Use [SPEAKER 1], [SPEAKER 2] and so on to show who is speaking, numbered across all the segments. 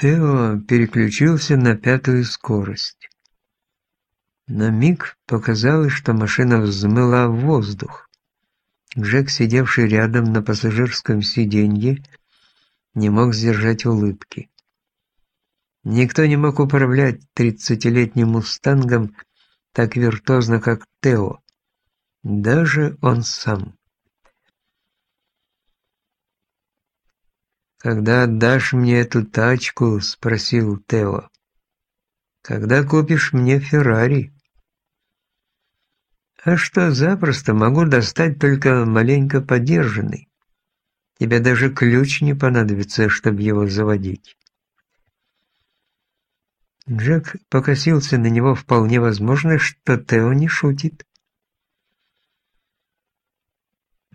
[SPEAKER 1] Тео переключился на пятую скорость. На миг показалось, что машина взмыла в воздух. Джек, сидевший рядом на пассажирском сиденье, не мог сдержать улыбки. Никто не мог управлять тридцатилетним «Мустангом» так виртуозно, как Тео. Даже он сам. «Когда отдашь мне эту тачку?» – спросил Тео. «Когда купишь мне Феррари?» «А что, запросто могу достать только маленько подержанный. Тебе даже ключ не понадобится, чтобы его заводить». Джек покосился на него вполне возможно, что Тео не шутит.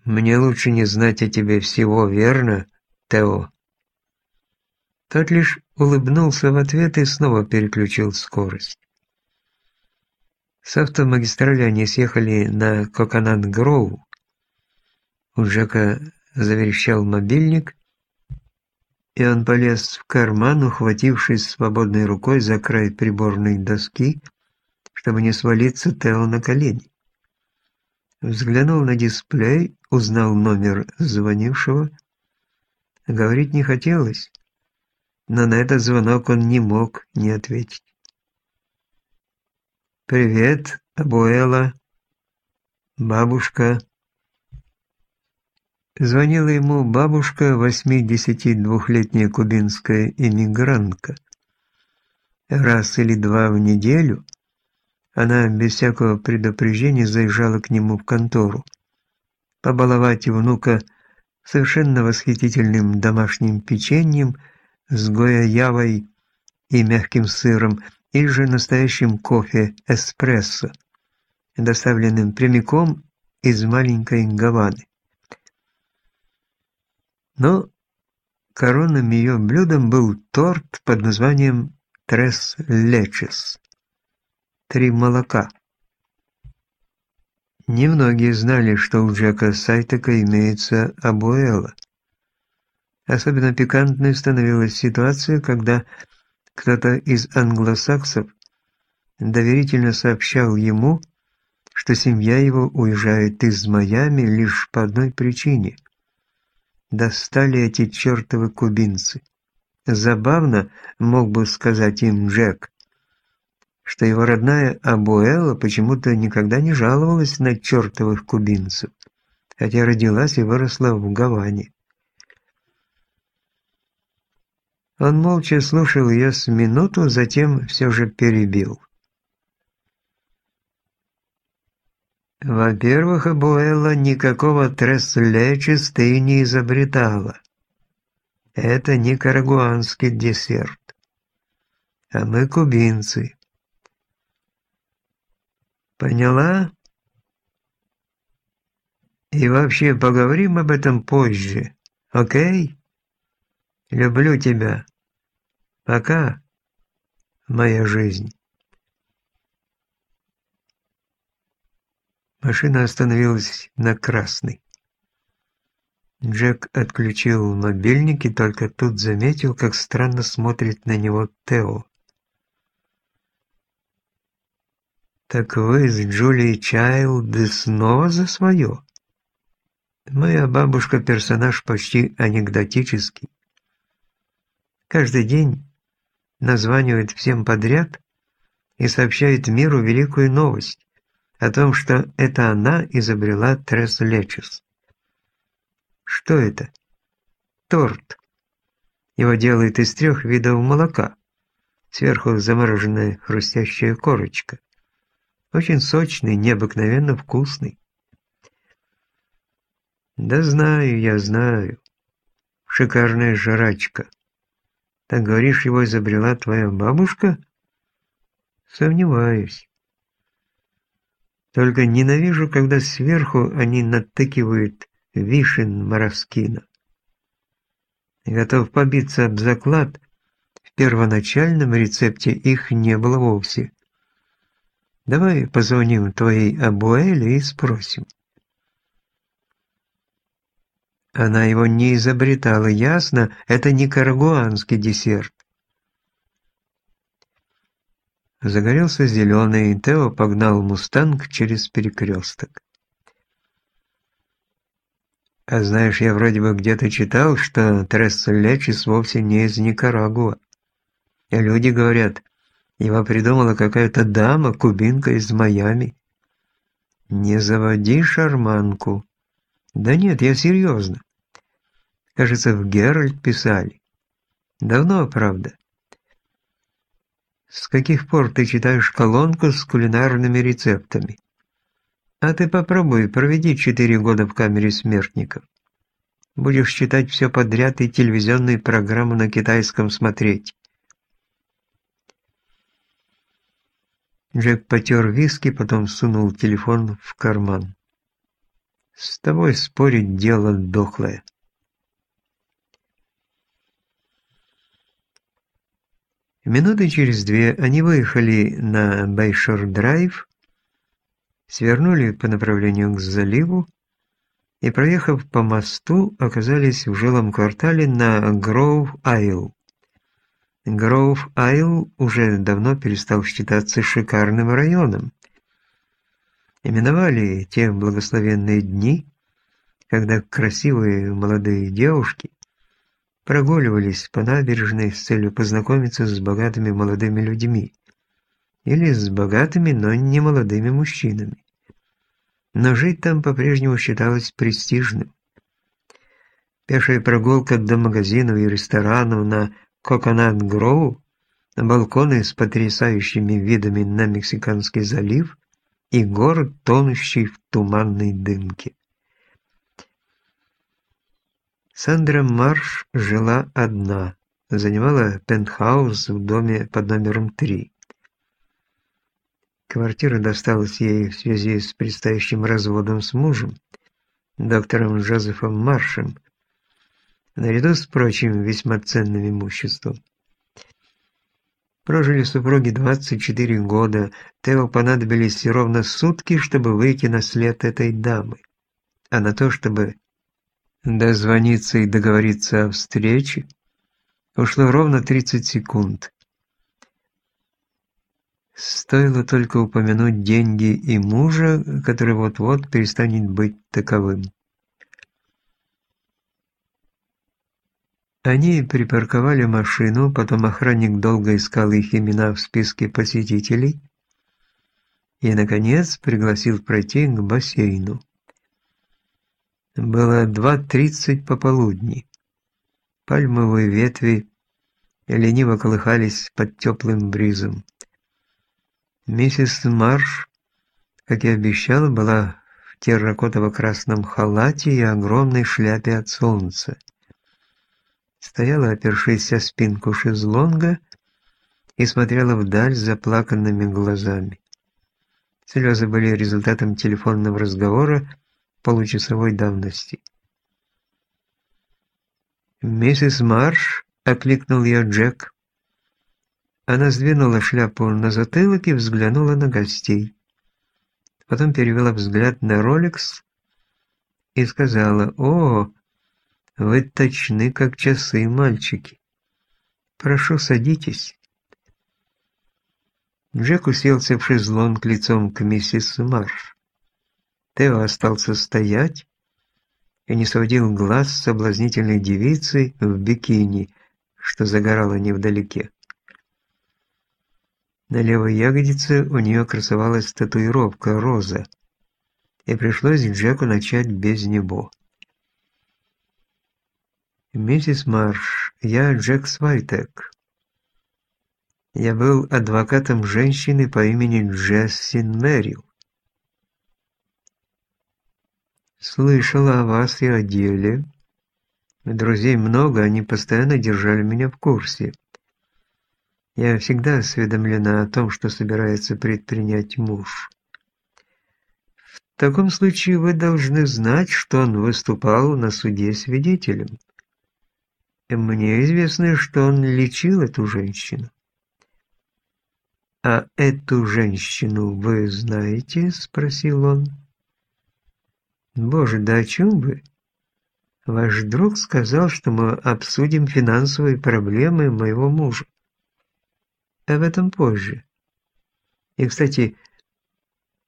[SPEAKER 1] «Мне лучше не знать о тебе всего, верно, Тео?» Тот лишь улыбнулся в ответ и снова переключил скорость. С автомагистрали они съехали на Коконат-Гроу. У Джека заверещал мобильник, и он полез в карман, ухватившись свободной рукой за край приборной доски, чтобы не свалиться Тео на колени. Взглянул на дисплей, узнал номер звонившего. Говорить не хотелось но на этот звонок он не мог не ответить. «Привет, Абуэла, бабушка». Звонила ему бабушка, 82-летняя кубинская иммигрантка. Раз или два в неделю она без всякого предупреждения заезжала к нему в контору, побаловать внука совершенно восхитительным домашним печеньем – с гоя-явой и мягким сыром, или же настоящим кофе эспрессо, доставленным прямиком из маленькой Гаваны. Но коронным ее блюдом был торт под названием «Трес лечес» – «Три молока». Немногие знали, что у Джека Сайтека имеется абуэла – Особенно пикантной становилась ситуация, когда кто-то из англосаксов доверительно сообщал ему, что семья его уезжает из Майами лишь по одной причине. Достали эти чертовы кубинцы. Забавно, мог бы сказать им Джек, что его родная Абуэла почему-то никогда не жаловалась на чертовых кубинцев, хотя родилась и выросла в Гаване. Он молча слушал ее с минуту, затем все же перебил. Во-первых, Абуэла никакого треслечис ты не изобретала. Это не карагуанский десерт. А мы кубинцы. Поняла? И вообще поговорим об этом позже, окей? Люблю тебя. Пока, моя жизнь. Машина остановилась на красной. Джек отключил мобильник и только тут заметил, как странно смотрит на него Тео. «Так вы с Джулией Чайлд снова за свое?» «Моя бабушка – персонаж почти анекдотический. Каждый день названивает всем подряд и сообщает миру великую новость о том, что это она изобрела Трес Лечес. Что это? Торт. Его делают из трех видов молока. Сверху замороженная хрустящая корочка. Очень сочный, необыкновенно вкусный. Да знаю, я знаю. Шикарная жрачка. Так говоришь, его изобрела твоя бабушка? Сомневаюсь. Только ненавижу, когда сверху они натыкивают вишен Моровскина. Готов побиться об заклад, в первоначальном рецепте их не было вовсе. Давай позвоним твоей Абуэле и спросим. Она его не изобретала, ясно? Это не карагуанский десерт. Загорелся зеленый, и Тео погнал «Мустанг» через перекресток. А знаешь, я вроде бы где-то читал, что Тресса Лечис вовсе не из Никарагуа. И люди говорят, его придумала какая-то дама, кубинка из Майами. Не заводи шарманку. Да нет, я серьезно. Кажется, в Геральт писали. Давно, правда. С каких пор ты читаешь колонку с кулинарными рецептами? А ты попробуй, проведи четыре года в камере смертников. Будешь читать все подряд и телевизионные программы на китайском смотреть. Джек потер виски, потом сунул телефон в карман. «С тобой спорить дело дохлое». Минуты через две они выехали на Байшор-драйв, свернули по направлению к заливу и, проехав по мосту, оказались в жилом квартале на Гроув-Айл. Гроув-Айл уже давно перестал считаться шикарным районом. Именовали те благословенные дни, когда красивые молодые девушки прогуливались по набережной с целью познакомиться с богатыми молодыми людьми или с богатыми, но не молодыми мужчинами. Но жить там по-прежнему считалось престижным. Пешая прогулка до магазинов и ресторанов на Коконат на балконы с потрясающими видами на Мексиканский залив и город, тонущий в туманной дымке. Сандра Марш жила одна, занимала пентхаус в доме под номером 3. Квартира досталась ей в связи с предстоящим разводом с мужем, доктором Джозефом Маршем, наряду с прочим весьма ценным имуществом. Прожили супруги 24 года, Тео понадобились ровно сутки, чтобы выйти на след этой дамы. А на то, чтобы дозвониться и договориться о встрече, ушло ровно 30 секунд. Стоило только упомянуть деньги и мужа, который вот-вот перестанет быть таковым. Они припарковали машину, потом охранник долго искал их имена в списке посетителей и, наконец, пригласил пройти к бассейну. Было 2.30 пополудни. Пальмовые ветви лениво колыхались под теплым бризом. Миссис Марш, как и обещала, была в терракотово-красном халате и огромной шляпе от солнца. Стояла, опершись о спинку шезлонга, и смотрела вдаль заплаканными глазами. Слезы были результатом телефонного разговора, получасовой давности. «Миссис Марш?» — окликнул ее Джек. Она сдвинула шляпу на затылок и взглянула на гостей. Потом перевела взгляд на Ролекс и сказала, «О, вы точны, как часы, мальчики. Прошу, садитесь». Джек уселся в шезлонг лицом к миссис Марш. Тео остался стоять и не сводил глаз с соблазнительной девицы в бикини, что загорала невдалеке. На левой ягодице у нее красовалась татуировка «Роза», и пришлось Джеку начать без него. «Миссис Марш, я Джек Свайтек. Я был адвокатом женщины по имени Джессин Мэрил. Слышала о вас и о деле. Друзей много, они постоянно держали меня в курсе. Я всегда осведомлена о том, что собирается предпринять муж. В таком случае вы должны знать, что он выступал на суде свидетелем. Мне известно, что он лечил эту женщину. «А эту женщину вы знаете?» – спросил он. Боже, да о чем вы? Ваш друг сказал, что мы обсудим финансовые проблемы моего мужа. Об этом позже. И, кстати,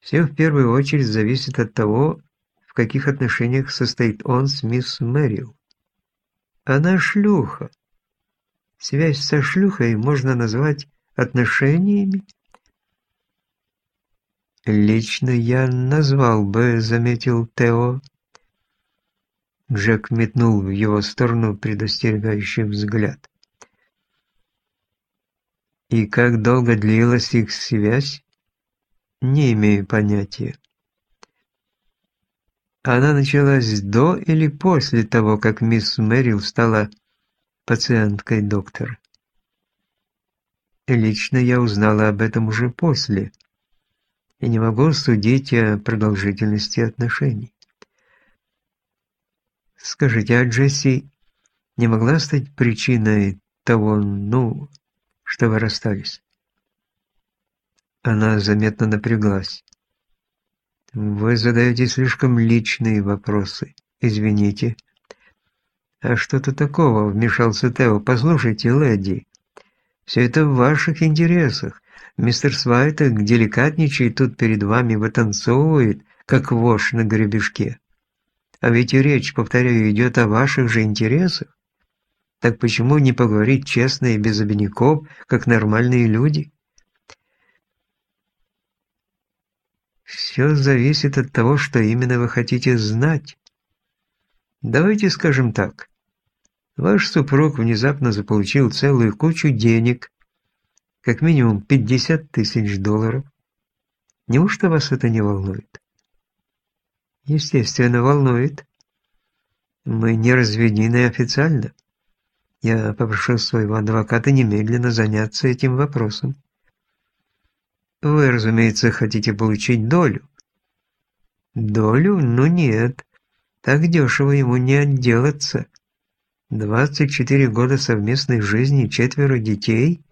[SPEAKER 1] все в первую очередь зависит от того, в каких отношениях состоит он с мисс Мэрил. Она шлюха. Связь со шлюхой можно назвать отношениями? Лично я назвал бы, заметил Тео. Джек метнул в его сторону предостерегающий взгляд. И как долго длилась их связь? Не имею понятия. Она началась до или после того, как мисс Мэрил стала пациенткой доктора? Лично я узнала об этом уже после, и не могу судить о продолжительности отношений. Скажите, а Джесси не могла стать причиной того, ну, что вы расстались? Она заметно напряглась. Вы задаете слишком личные вопросы. Извините. А что-то такого, вмешался Тео. Послушайте, леди, все это в ваших интересах. Мистер Свайтек деликатничает тут перед вами, вытанцовывает, как вошь на гребешке. А ведь речь, повторяю, идет о ваших же интересах. Так почему не поговорить честно и без обиняков, как нормальные люди? Все зависит от того, что именно вы хотите знать. Давайте скажем так. Ваш супруг внезапно заполучил целую кучу денег, как минимум 50 тысяч долларов. Неужто вас это не волнует? Естественно, волнует. Мы не разведены официально. Я попрошу своего адвоката немедленно заняться этим вопросом. Вы, разумеется, хотите получить долю. Долю? Ну нет. Так дешево ему не отделаться. 24 года совместной жизни, четверо детей.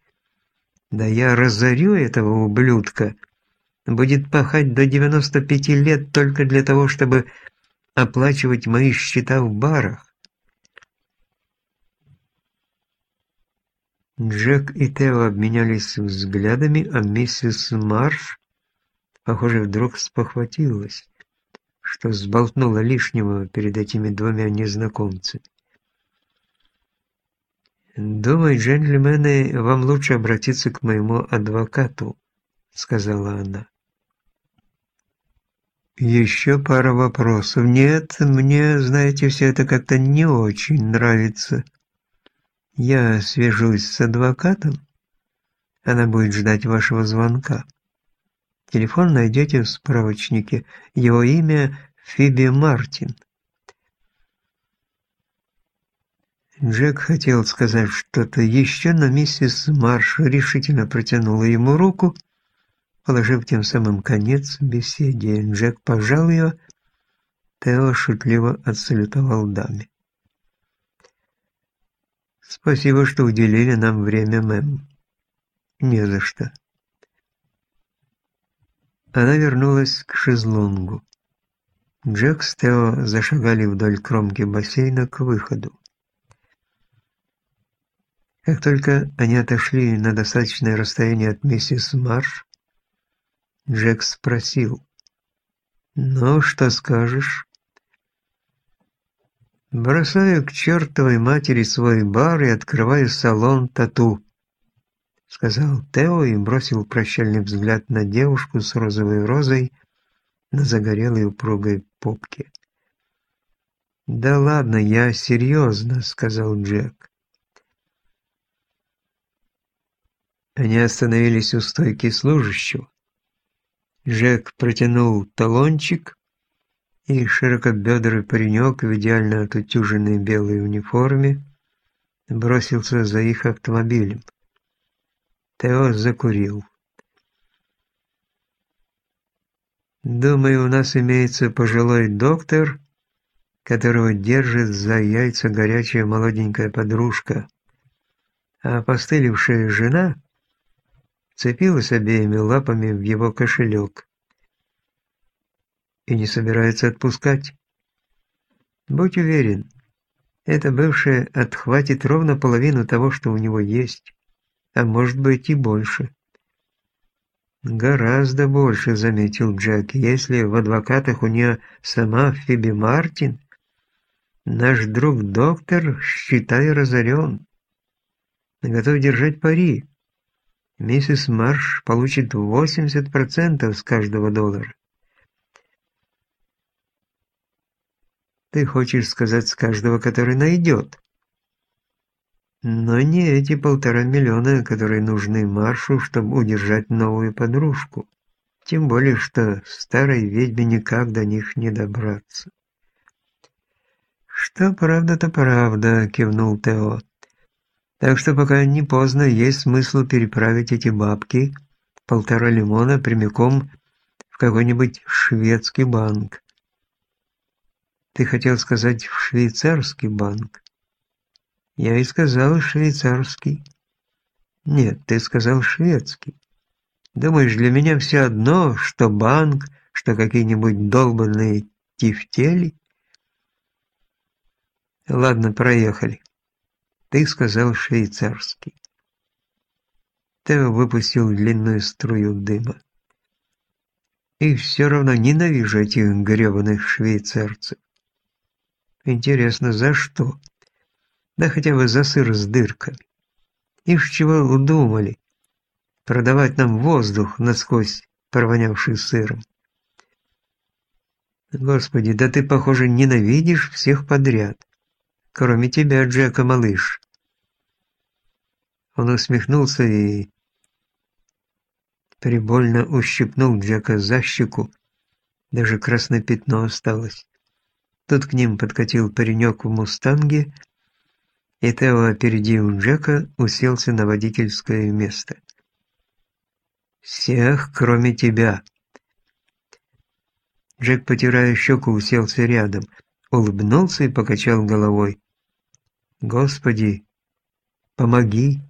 [SPEAKER 1] Да я разорю этого ублюдка. Будет пахать до 95 лет только для того, чтобы оплачивать мои счета в барах. Джек и Тео обменялись взглядами, а миссис Марш, похоже, вдруг спохватилась, что сболтнула лишнего перед этими двумя незнакомцами. «Думаю, джентльмены, вам лучше обратиться к моему адвокату», — сказала она. «Еще пара вопросов. Нет, мне, знаете, все это как-то не очень нравится». Я свяжусь с адвокатом. Она будет ждать вашего звонка. Телефон найдете в справочнике. Его имя Фиби Мартин. Джек хотел сказать что-то еще, но миссис Марш решительно протянула ему руку, положив тем самым конец беседе. Джек пожал ее, Тео шутливо отсалютовал даме. Спасибо, что уделили нам время, мэм. Не за что. Она вернулась к шезлонгу. Джек с Тео зашагали вдоль кромки бассейна к выходу. Как только они отошли на достаточное расстояние от миссис Марш, Джек спросил, «Ну, что скажешь?» Бросаю к чертовой матери свой бар и открываю салон тату, сказал Тео и бросил прощальный взгляд на девушку с розовой розой на загорелой упругой попке. «Да ладно, я серьезно», — сказал Джек. Они остановились у стойки служащего. Джек протянул талончик, и широкобедрый паренек в идеально отутюженной белой униформе бросился за их автомобилем. Тео закурил. «Думаю, у нас имеется пожилой доктор, которого держит за яйца горячая молоденькая подружка, а постылившая жена цепилась обеими лапами в его кошелек и не собирается отпускать. Будь уверен, эта бывшая отхватит ровно половину того, что у него есть, а может быть и больше. «Гораздо больше», — заметил Джек. «Если в адвокатах у нее сама Фиби Мартин, наш друг-доктор, считай, разорен. Готов держать пари. Миссис Марш получит 80% с каждого доллара. Ты хочешь сказать с каждого, который найдет. Но не эти полтора миллиона, которые нужны Маршу, чтобы удержать новую подружку. Тем более, что старой ведьме никак до них не добраться. «Что правда, то правда», — кивнул Тео. «Так что пока не поздно, есть смысл переправить эти бабки, полтора лимона, прямиком в какой-нибудь шведский банк». «Ты хотел сказать в швейцарский банк?» Я и сказал швейцарский. Нет, ты сказал шведский. Думаешь, для меня все одно, что банк, что какие-нибудь долбанные тифтели? Ладно, проехали. Ты сказал швейцарский. Тео выпустил длинную струю дыма. И все равно ненавижу этих гребаных швейцарцев. Интересно, за что? да хотя бы за сыр с дырками. Ишь чего удумали, продавать нам воздух насквозь провонявший сыром. Господи, да ты, похоже, ненавидишь всех подряд, кроме тебя, Джека, малыш. Он усмехнулся и прибольно ущипнул Джека за щеку, даже красное пятно осталось. Тут к ним подкатил паренек в мустанге, и Тео, опередив Джека, уселся на водительское место. «Всех, кроме тебя!» Джек, потирая щеку, уселся рядом, улыбнулся и покачал головой. «Господи, помоги!»